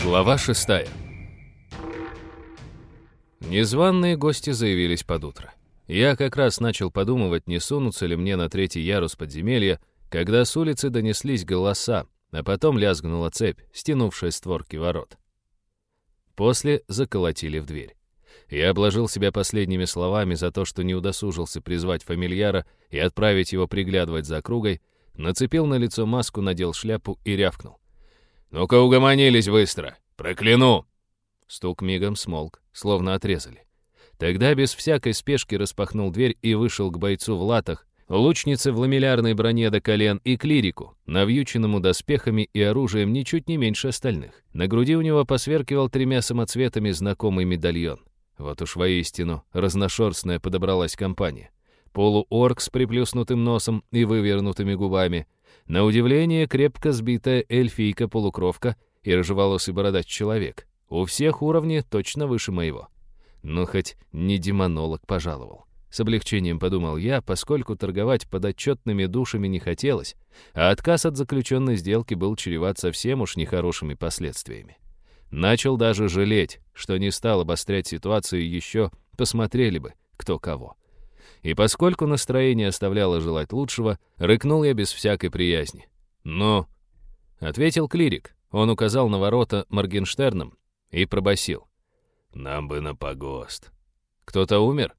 Глава шестая. Незваные гости заявились под утро. Я как раз начал подумывать, не сунуться ли мне на третий ярус подземелья, когда с улицы донеслись голоса, а потом лязгнула цепь, стянувшая створки ворот. После заколотили в дверь. Я обложил себя последними словами за то, что не удосужился призвать фамильяра и отправить его приглядывать за округой, нацепил на лицо маску, надел шляпу и рявкнул. «Ну-ка угомонились быстро! Прокляну!» Стук мигом смолк, словно отрезали. Тогда без всякой спешки распахнул дверь и вышел к бойцу в латах, лучнице в ламеллярной броне до колен и клирику, навьюченному доспехами и оружием ничуть не меньше остальных. На груди у него посверкивал тремя самоцветами знакомый медальон. Вот уж воистину разношерстная подобралась компания. Полуорк с приплюснутым носом и вывернутыми губами. На удивление крепко сбитая эльфийка-полукровка и рыжеволосый бородач человек. У всех уровни точно выше моего. Но хоть не демонолог пожаловал. С облегчением подумал я, поскольку торговать под отчетными душами не хотелось, а отказ от заключенной сделки был чреват совсем уж нехорошими последствиями. Начал даже жалеть, что не стал обострять ситуацию еще, посмотрели бы, кто кого. И поскольку настроение оставляло желать лучшего, рыкнул я без всякой приязни. «Ну?» — ответил клирик. Он указал на ворота Моргенштерном и пробасил. «Нам бы на погост». «Кто-то умер?»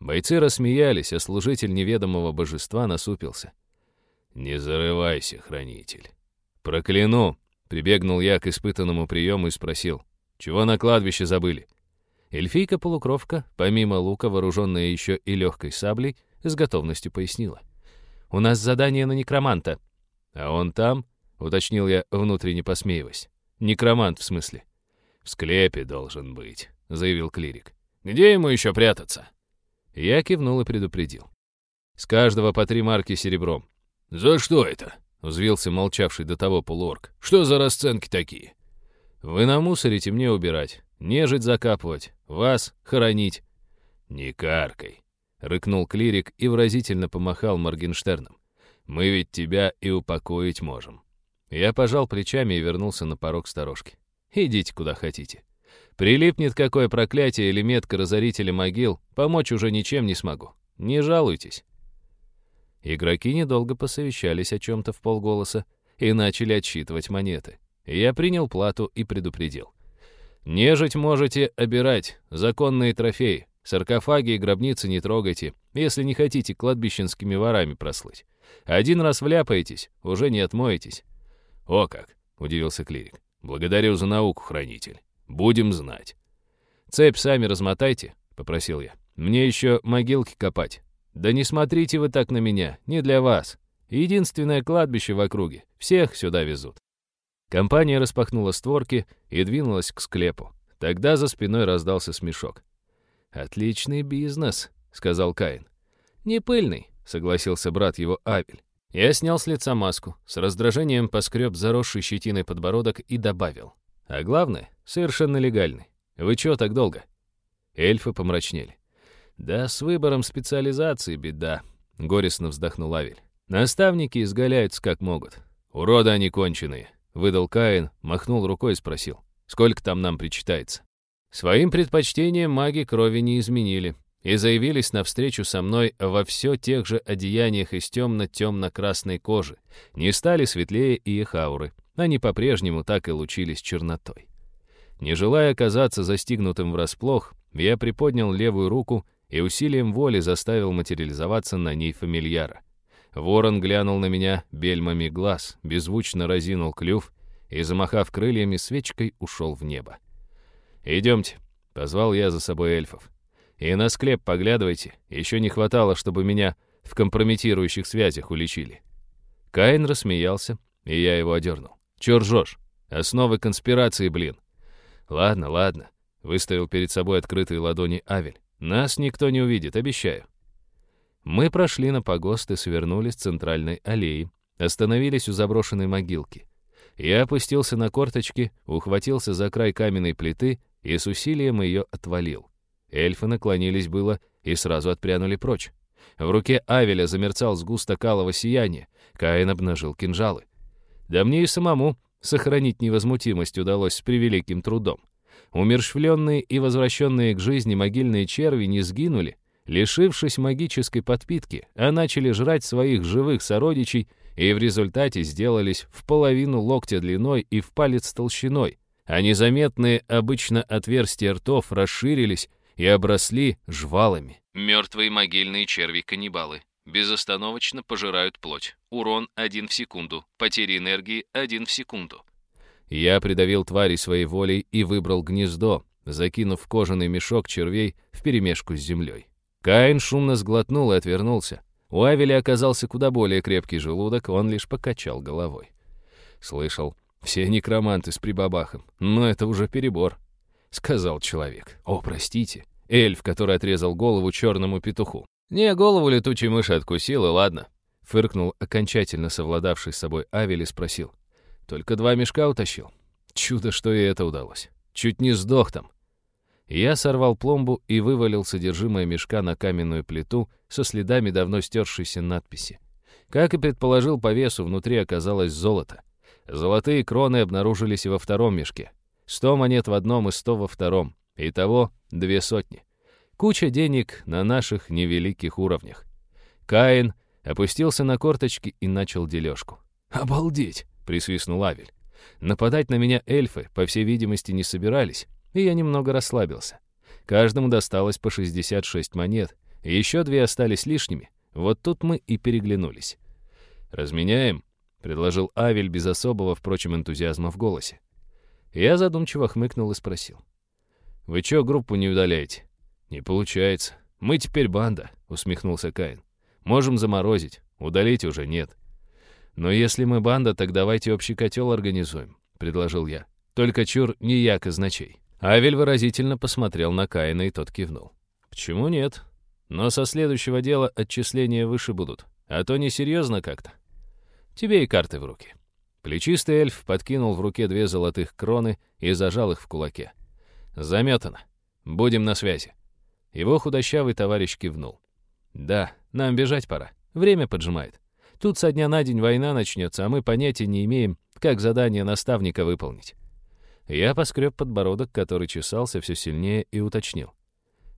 Бойцы рассмеялись, а служитель неведомого божества насупился. «Не зарывайся, хранитель». «Прокляну!» — прибегнул я к испытанному приему и спросил. «Чего на кладбище забыли?» Эльфийка-полукровка, помимо лука, вооруженная еще и легкой саблей, с готовностью пояснила. «У нас задание на некроманта». «А он там?» — уточнил я, внутренне посмеиваясь. «Некромант, в смысле?» «В склепе должен быть», — заявил клирик. «Где ему еще прятаться?» Я кивнул и предупредил. «С каждого по три марки серебром». «За что это?» — взвился молчавший до того полуорг. «Что за расценки такие?» «Вы намусорите мне убирать, нежить закапывать, вас хоронить». «Не каркай», — рыкнул клирик и выразительно помахал Моргенштерном. «Мы ведь тебя и упокоить можем». Я пожал плечами и вернулся на порог сторожки. «Идите куда хотите». Прилипнет какое проклятие или метка разорителя могил, помочь уже ничем не смогу. Не жалуйтесь. Игроки недолго посовещались о чем-то в полголоса и начали отсчитывать монеты. Я принял плату и предупредил. Нежить можете обирать, законные трофеи. Саркофаги и гробницы не трогайте, если не хотите кладбищенскими ворами прослыть. Один раз вляпаетесь, уже не отмоетесь. «О как!» — удивился клирик. «Благодарю за науку, хранитель. Будем знать». «Цепь сами размотайте», — попросил я. «Мне еще могилки копать». «Да не смотрите вы так на меня, не для вас. Единственное кладбище в округе. Всех сюда везут». Компания распахнула створки и двинулась к склепу. Тогда за спиной раздался смешок. «Отличный бизнес», — сказал Каин. «Не пыльный», — согласился брат его Авель. Я снял с лица маску, с раздражением поскреб заросший щетиной подбородок и добавил. А главное, совершенно легальный. Вы чего так долго? Эльфы помрачнели. Да, с выбором специализации беда, горестно вздохнул Авель. Наставники изгаляются как могут. Уроды они конченые, выдал Каин, махнул рукой и спросил. Сколько там нам причитается? Своим предпочтением маги крови не изменили и заявились навстречу со мной во все тех же одеяниях из темно-темно-красной кожи, не стали светлее и их ауры. Они по-прежнему так и лучились чернотой. Не желая оказаться застигнутым врасплох, я приподнял левую руку и усилием воли заставил материализоваться на ней фамильяра. Ворон глянул на меня бельмами глаз, беззвучно разинул клюв и, замахав крыльями, свечкой ушел в небо. «Идемте», — позвал я за собой эльфов. «И на склеп поглядывайте, еще не хватало, чтобы меня в компрометирующих связях уличили». Каин рассмеялся, и я его одернул. Чё ржёшь? Основы конспирации, блин. Ладно, ладно. Выставил перед собой открытые ладони Авель. Нас никто не увидит, обещаю. Мы прошли на погост и свернули с центральной аллеи, остановились у заброшенной могилки. Я опустился на корточки, ухватился за край каменной плиты и с усилием ее отвалил. Эльфы наклонились было и сразу отпрянули прочь. В руке Авеля замерцал сгусток алого сияния. Каин обнажил кинжалы. Да мне и самому сохранить невозмутимость удалось с превеликим трудом. Умершвленные и возвращенные к жизни могильные черви не сгинули, лишившись магической подпитки, а начали жрать своих живых сородичей и в результате сделались в половину локтя длиной и в палец толщиной, а незаметные обычно отверстия ртов расширились и обросли жвалами. Мертвые могильные черви-каннибалы безостановочно пожирают плоть. Урон 1 в секунду, потери энергии 1 в секунду. Я придавил твари своей волей и выбрал гнездо, закинув кожаный мешок червей вперемешку с землей. Каин шумно сглотнул и отвернулся. У Авеля оказался куда более крепкий желудок, он лишь покачал головой. Слышал, все некроманты с прибабахом, но это уже перебор, сказал человек. О, простите, эльф, который отрезал голову черному петуху. Не, голову летучей мыши откусил, и ладно. Фыркнул окончательно совладавший с собой Авель и спросил. Только два мешка утащил. Чудо, что и это удалось. Чуть не сдох там. Я сорвал пломбу и вывалил содержимое мешка на каменную плиту со следами давно стершейся надписи. Как и предположил по весу, внутри оказалось золото. Золотые кроны обнаружились и во втором мешке. Сто монет в одном и сто во втором. Итого две сотни. Куча денег на наших невеликих уровнях. Каин опустился на корточки и начал дележку. «Обалдеть!» — присвистнул Авель. Нападать на меня эльфы, по всей видимости, не собирались и я немного расслабился. Каждому досталось по 66 монет, и еще две остались лишними. Вот тут мы и переглянулись. «Разменяем?» — предложил Авель без особого, впрочем, энтузиазма в голосе. Я задумчиво хмыкнул и спросил. «Вы чё группу не удаляете?» «Не получается. Мы теперь банда», — усмехнулся Каин. «Можем заморозить. Удалить уже нет». «Но если мы банда, так давайте общий котел организуем», — предложил я. «Только чур не я казначей». Авель выразительно посмотрел на Каина, и тот кивнул. «Почему нет? Но со следующего дела отчисления выше будут. А то несерьезно как-то. Тебе и карты в руки». Плечистый эльф подкинул в руке две золотых кроны и зажал их в кулаке. «Заметано. Будем на связи». Его худощавый товарищ кивнул. «Да, нам бежать пора. Время поджимает. Тут со дня на день война начнется, а мы понятия не имеем, как задание наставника выполнить. Я поскреб подбородок, который чесался все сильнее, и уточнил.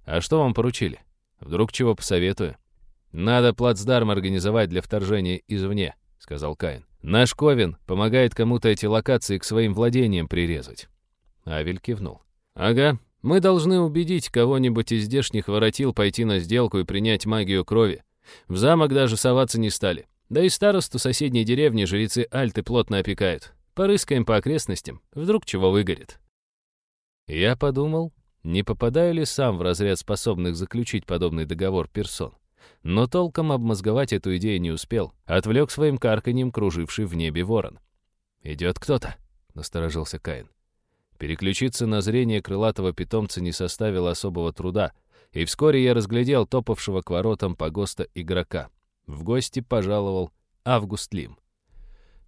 «А что вам поручили? Вдруг чего посоветую?» «Надо плацдарм организовать для вторжения извне», — сказал Каин. «Наш Ковен помогает кому-то эти локации к своим владениям прирезать». Авель кивнул. «Ага, мы должны убедить кого-нибудь из здешних воротил пойти на сделку и принять магию крови. В замок даже соваться не стали. Да и старосту соседней деревни жрецы Альты плотно опекают. Порыскаем по окрестностям, вдруг чего выгорит. Я подумал, не попадаю ли сам в разряд способных заключить подобный договор персон. Но толком обмозговать эту идею не успел, отвлек своим карканьем круживший в небе ворон. «Идет кто-то», — насторожился Каин. Переключиться на зрение крылатого питомца не составило особого труда, и вскоре я разглядел топавшего к воротам погоста игрока. В гости пожаловал Август Лим.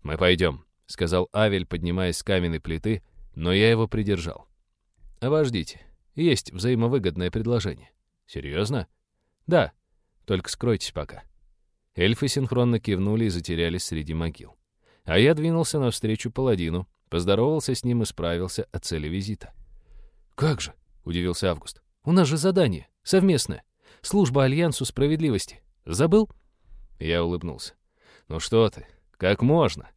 «Мы пойдем», — сказал Авель, поднимаясь с каменной плиты, но я его придержал. «Обождите. Есть взаимовыгодное предложение». «Серьезно?» «Да. Только скройтесь пока». Эльфы синхронно кивнули и затерялись среди могил. А я двинулся навстречу паладину, поздоровался с ним и справился о цели визита. «Как же?» — удивился Август. «У нас же задание. Совместное. Служба Альянсу Справедливости. Забыл?» Я улыбнулся. «Ну что ты? Как можно?»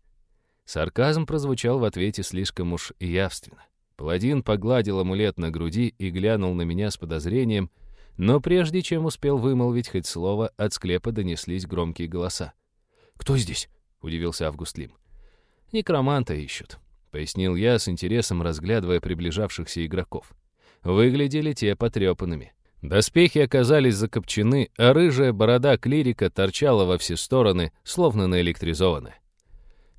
Сарказм прозвучал в ответе слишком уж явственно. Паладин погладил амулет на груди и глянул на меня с подозрением, но прежде чем успел вымолвить хоть слово, от склепа донеслись громкие голоса. «Кто здесь?» — удивился Август Лим. «Некроманта ищут», — пояснил я с интересом, разглядывая приближавшихся игроков. Выглядели те потрепанными. Доспехи оказались закопчены, а рыжая борода клирика торчала во все стороны, словно наэлектризованная.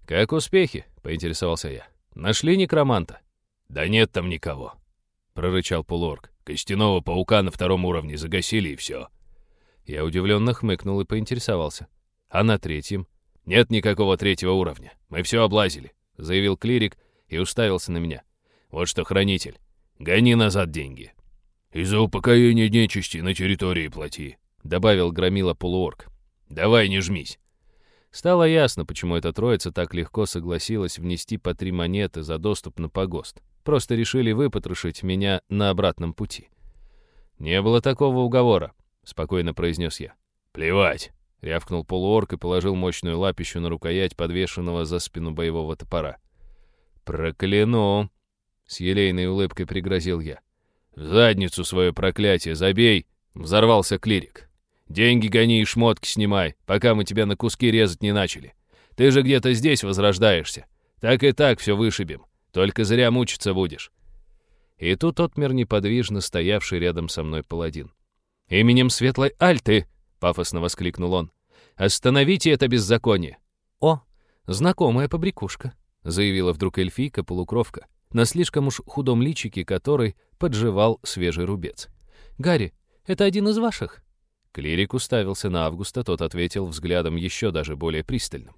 «Как успехи?» — поинтересовался я. «Нашли некроманта?» «Да нет там никого», — прорычал полуорг. «Костяного паука на втором уровне загасили, и все». Я удивленно хмыкнул и поинтересовался. «А на третьем?» «Нет никакого третьего уровня. Мы все облазили», — заявил клирик и уставился на меня. «Вот что, хранитель, гони назад деньги». «И за упокоение нечисти на территории плати», — добавил громила полуорг. «Давай не жмись». Стало ясно, почему эта троица так легко согласилась внести по три монеты за доступ на погост. Просто решили выпотрошить меня на обратном пути. «Не было такого уговора», — спокойно произнес я. «Плевать», — рявкнул полуорк и положил мощную лапищу на рукоять подвешенного за спину боевого топора. «Прокляну!» — с елейной улыбкой пригрозил я. «В задницу свое проклятие забей!» — взорвался клирик. Деньги гони и шмотки снимай, пока мы тебя на куски резать не начали. Ты же где-то здесь возрождаешься. Так и так все вышибем. Только зря мучиться будешь». И тут отмер неподвижно стоявший рядом со мной паладин. «Именем Светлой Альты!» — пафосно воскликнул он. «Остановите это беззаконие!» «О, знакомая побрякушка!» — заявила вдруг эльфийка-полукровка, на слишком уж худом личике которой подживал свежий рубец. «Гарри, это один из ваших?» Клирик уставился на Августа, тот ответил взглядом еще даже более пристальным.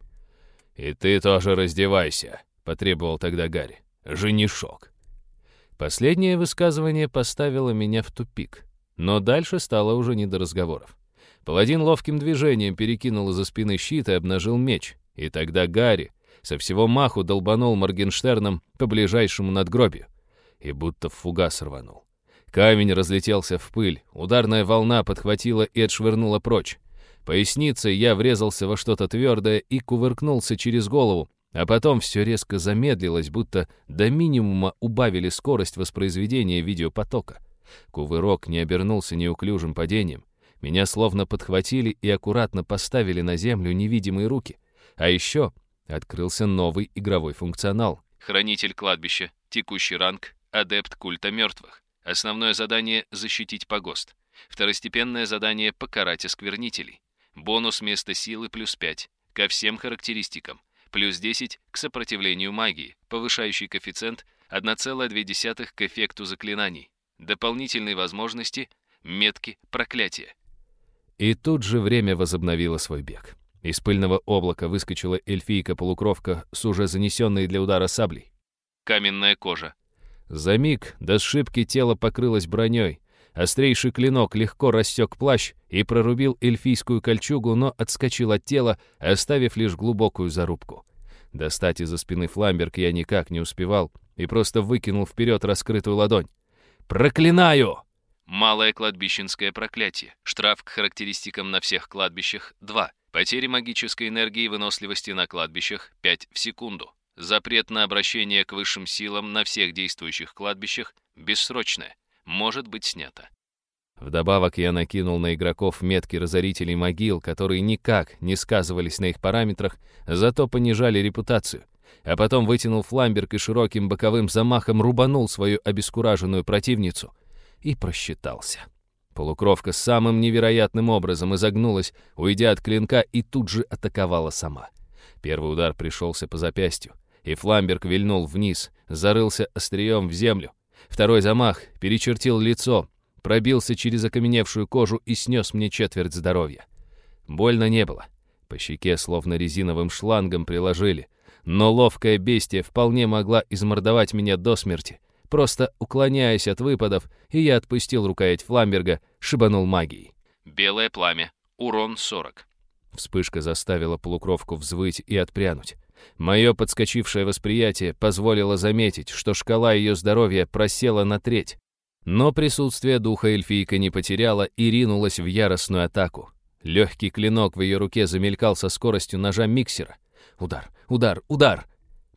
«И ты тоже раздевайся», — потребовал тогда Гарри. «Женишок». Последнее высказывание поставило меня в тупик, но дальше стало уже не до разговоров. Паладин ловким движением перекинул из-за спины щит и обнажил меч, и тогда Гарри со всего маху долбанул Моргенштерном по ближайшему надгробию и будто в фугас рванул. Камень разлетелся в пыль, ударная волна подхватила и отшвырнула прочь. Поясницей я врезался во что-то твердое и кувыркнулся через голову, а потом все резко замедлилось, будто до минимума убавили скорость воспроизведения видеопотока. Кувырок не обернулся неуклюжим падением. Меня словно подхватили и аккуратно поставили на землю невидимые руки. А еще открылся новый игровой функционал. Хранитель кладбища, текущий ранг, адепт культа мертвых. Основное задание — защитить погост. Второстепенное задание — покарать осквернителей. Бонус места силы плюс 5 ко всем характеристикам. Плюс 10 к сопротивлению магии, повышающий коэффициент 1,2 к эффекту заклинаний. Дополнительные возможности — метки проклятия. И тут же время возобновило свой бег. Из пыльного облака выскочила эльфийка-полукровка с уже занесенной для удара саблей. Каменная кожа, за миг до сшибки тело покрылось броней. Острейший клинок легко рассек плащ и прорубил эльфийскую кольчугу, но отскочил от тела, оставив лишь глубокую зарубку. Достать из-за спины фламберг я никак не успевал и просто выкинул вперед раскрытую ладонь. «Проклинаю!» Малое кладбищенское проклятие. Штраф к характеристикам на всех кладбищах 2. Потери магической энергии и выносливости на кладбищах 5 в секунду. Запрет на обращение к высшим силам на всех действующих кладбищах бессрочное, может быть снято. Вдобавок я накинул на игроков метки разорителей могил, которые никак не сказывались на их параметрах, зато понижали репутацию. А потом вытянул фламберг и широким боковым замахом рубанул свою обескураженную противницу. И просчитался. Полукровка самым невероятным образом изогнулась, уйдя от клинка, и тут же атаковала сама. Первый удар пришелся по запястью и Фламберг вильнул вниз, зарылся острием в землю. Второй замах перечертил лицо, пробился через окаменевшую кожу и снес мне четверть здоровья. Больно не было. По щеке словно резиновым шлангом приложили. Но ловкая бестия вполне могла измордовать меня до смерти. Просто уклоняясь от выпадов, и я отпустил рукоять Фламберга, шибанул магией. Белое пламя. Урон 40. Вспышка заставила полукровку взвыть и отпрянуть. Мое подскочившее восприятие позволило заметить, что шкала ее здоровья просела на треть. Но присутствие духа эльфийка не потеряла и ринулась в яростную атаку. Легкий клинок в ее руке замелькал со скоростью ножа миксера. Удар, удар, удар!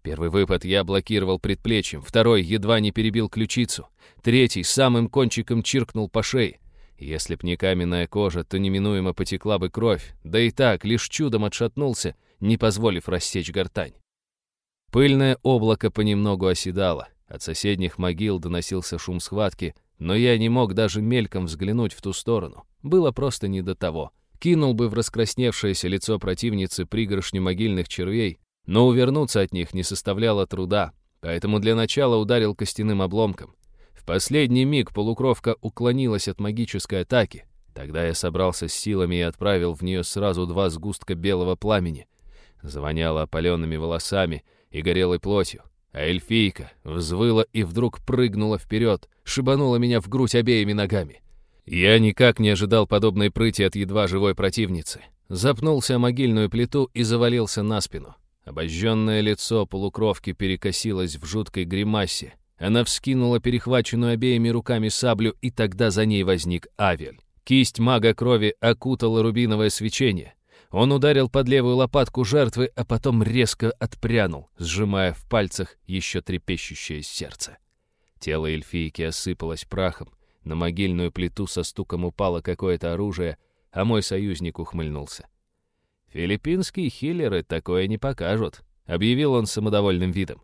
Первый выпад я блокировал предплечьем, второй едва не перебил ключицу, третий самым кончиком чиркнул по шее. Если б не каменная кожа, то неминуемо потекла бы кровь, да и так лишь чудом отшатнулся — не позволив рассечь гортань. Пыльное облако понемногу оседало, от соседних могил доносился шум схватки, но я не мог даже мельком взглянуть в ту сторону. Было просто не до того. Кинул бы в раскрасневшееся лицо противницы пригоршню могильных червей, но увернуться от них не составляло труда, поэтому для начала ударил костяным обломком. В последний миг полукровка уклонилась от магической атаки. Тогда я собрался с силами и отправил в нее сразу два сгустка белого пламени — Завоняло опаленными волосами и горелой плотью. А эльфийка взвыла и вдруг прыгнула вперед, шибанула меня в грудь обеими ногами. Я никак не ожидал подобной прыти от едва живой противницы. запнулся о могильную плиту и завалился на спину. Обожженное лицо полукровки перекосилось в жуткой гримасе. Она вскинула перехваченную обеими руками саблю, и тогда за ней возник Авель. Кисть мага крови окутала рубиновое свечение. Он ударил под левую лопатку жертвы, а потом резко отпрянул, сжимая в пальцах еще трепещущее сердце. Тело эльфийки осыпалось прахом, на могильную плиту со стуком упало какое-то оружие, а мой союзник ухмыльнулся. «Филиппинские хиллеры такое не покажут», — объявил он самодовольным видом.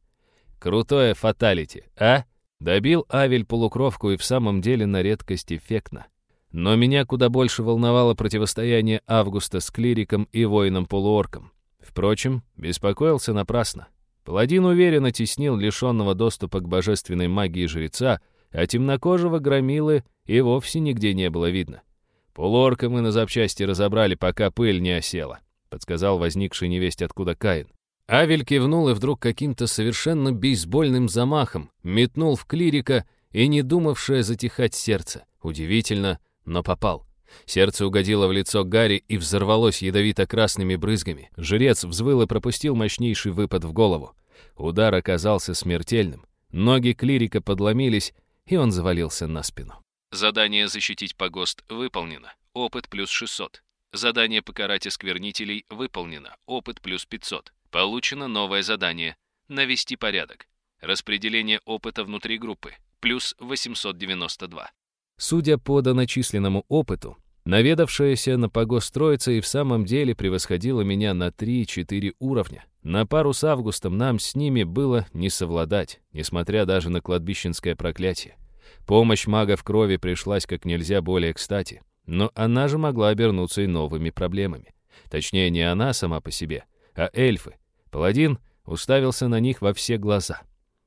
«Крутое фаталити, а?» Добил Авель полукровку и в самом деле на редкость эффектно. Но меня куда больше волновало противостояние Августа с клириком и воином-полуорком. Впрочем, беспокоился напрасно. Паладин уверенно теснил лишенного доступа к божественной магии жреца, а темнокожего громилы и вовсе нигде не было видно. «Полуорка мы на запчасти разобрали, пока пыль не осела», — подсказал возникший невесть откуда Каин. Авель кивнул и вдруг каким-то совершенно бейсбольным замахом метнул в клирика и не думавшее затихать сердце. Удивительно, но попал. Сердце угодило в лицо Гарри и взорвалось ядовито-красными брызгами. Жрец взвыл и пропустил мощнейший выпад в голову. Удар оказался смертельным. Ноги клирика подломились, и он завалился на спину. Задание «Защитить погост» выполнено. Опыт плюс 600. Задание «Покарать осквернителей» выполнено. Опыт плюс 500. Получено новое задание «Навести порядок». Распределение опыта внутри группы. Плюс 892. Судя по доначисленному опыту, наведавшаяся на погост троица и в самом деле превосходила меня на 3-4 уровня. На пару с Августом нам с ними было не совладать, несмотря даже на кладбищенское проклятие. Помощь мага в крови пришлась как нельзя более кстати, но она же могла обернуться и новыми проблемами. Точнее, не она сама по себе, а эльфы. Паладин уставился на них во все глаза.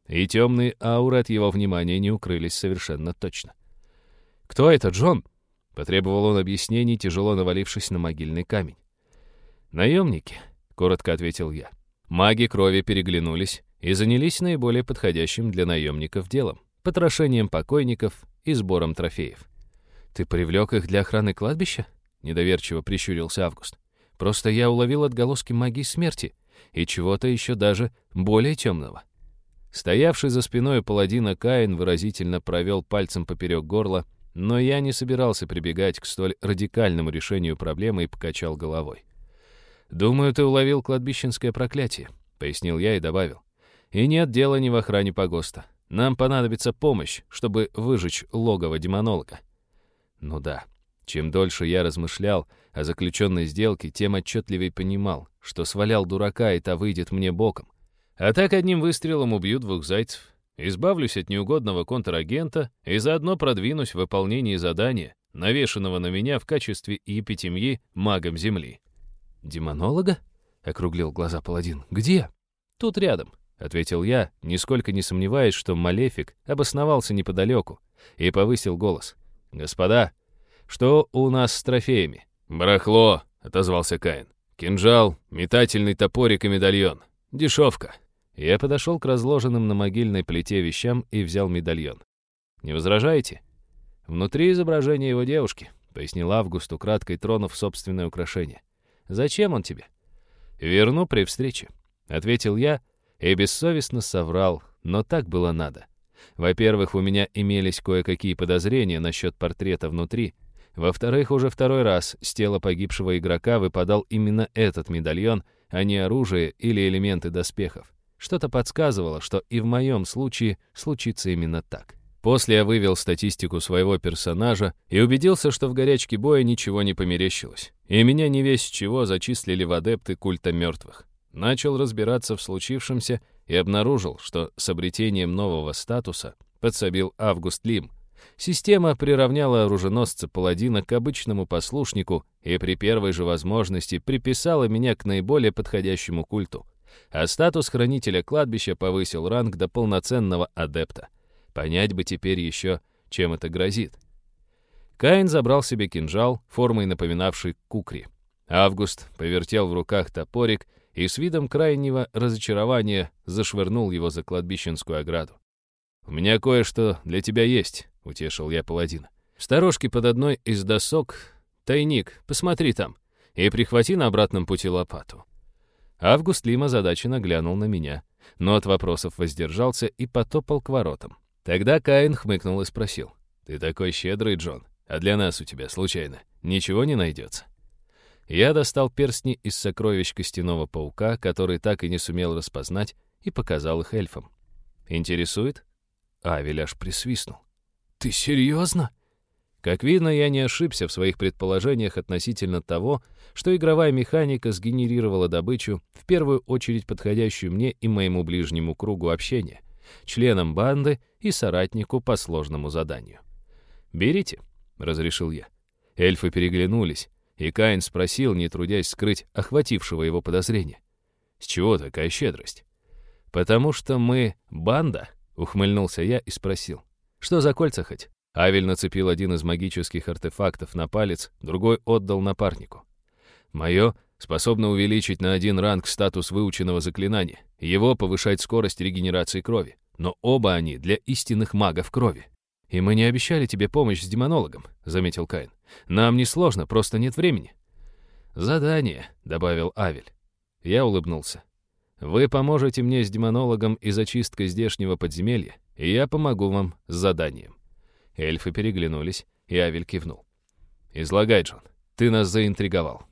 И темные ауры от его внимания не укрылись совершенно точно. «Кто это, Джон?» — потребовал он объяснений, тяжело навалившись на могильный камень. «Наемники», — коротко ответил я. Маги крови переглянулись и занялись наиболее подходящим для наемников делом — потрошением покойников и сбором трофеев. «Ты привлек их для охраны кладбища?» — недоверчиво прищурился Август. «Просто я уловил отголоски магии смерти и чего-то еще даже более темного». Стоявший за спиной паладина Каин выразительно провел пальцем поперек горла, но я не собирался прибегать к столь радикальному решению проблемы и покачал головой. «Думаю, ты уловил кладбищенское проклятие», — пояснил я и добавил. «И нет дела ни в охране погоста. Нам понадобится помощь, чтобы выжечь логово демонолога». Ну да, чем дольше я размышлял о заключенной сделке, тем отчетливее понимал, что свалял дурака, и та выйдет мне боком. А так одним выстрелом убьют двух зайцев. Избавлюсь от неугодного контрагента и заодно продвинусь в выполнении задания, навешанного на меня в качестве епитемьи магом Земли. «Демонолога?» — округлил глаза паладин. «Где?» «Тут рядом», — ответил я, нисколько не сомневаясь, что Малефик обосновался неподалеку, и повысил голос. «Господа, что у нас с трофеями?» «Барахло», — отозвался Каин. «Кинжал, метательный топорик и медальон. Дешевка. Я подошел к разложенным на могильной плите вещам и взял медальон. «Не возражаете?» «Внутри изображение его девушки», — пояснил Август, украдкой тронув собственное украшение. «Зачем он тебе?» «Верну при встрече», — ответил я и бессовестно соврал, но так было надо. Во-первых, у меня имелись кое-какие подозрения насчет портрета внутри. Во-вторых, уже второй раз с тела погибшего игрока выпадал именно этот медальон, а не оружие или элементы доспехов. Что-то подсказывало, что и в моем случае случится именно так. После я вывел статистику своего персонажа и убедился, что в горячке боя ничего не померещилось. И меня не весь чего зачислили в адепты культа мертвых. Начал разбираться в случившемся и обнаружил, что с обретением нового статуса подсобил Август Лим. Система приравняла оруженосца-паладина к обычному послушнику и при первой же возможности приписала меня к наиболее подходящему культу — а статус хранителя кладбища повысил ранг до полноценного адепта. Понять бы теперь еще, чем это грозит. Каин забрал себе кинжал, формой напоминавший кукри. Август повертел в руках топорик и с видом крайнего разочарования зашвырнул его за кладбищенскую ограду. «У меня кое-что для тебя есть», — утешил я паладина. «В сторожке под одной из досок тайник, посмотри там. и прихвати на обратном пути лопату». Август Лима озадаченно глянул на меня, но от вопросов воздержался и потопал к воротам. Тогда Каин хмыкнул и спросил. «Ты такой щедрый, Джон, а для нас у тебя, случайно, ничего не найдется?» Я достал перстни из сокровищ костяного паука, который так и не сумел распознать, и показал их эльфам. «Интересует?» Авель аж присвистнул. «Ты серьезно?» Как видно, я не ошибся в своих предположениях относительно того, что игровая механика сгенерировала добычу, в первую очередь подходящую мне и моему ближнему кругу общения, членам банды и соратнику по сложному заданию. «Берите», — разрешил я. Эльфы переглянулись, и Каин спросил, не трудясь скрыть охватившего его подозрения. «С чего такая щедрость?» «Потому что мы банда», — ухмыльнулся я и спросил. «Что за кольца хоть?» Авель нацепил один из магических артефактов на палец, другой отдал напарнику. «Мое способно увеличить на один ранг статус выученного заклинания, его повышать скорость регенерации крови, но оба они для истинных магов крови. «И мы не обещали тебе помощь с демонологом», — заметил Каин. «Нам не сложно, просто нет времени». «Задание», — добавил Авель. Я улыбнулся. «Вы поможете мне с демонологом и зачисткой здешнего подземелья, и я помогу вам с заданием». Эльфы переглянулись, и Авель кивнул. «Излагай, Джон, ты нас заинтриговал».